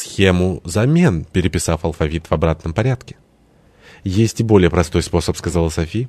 схему замен, переписав алфавит в обратном порядке. «Есть и более простой способ», — сказала Софи.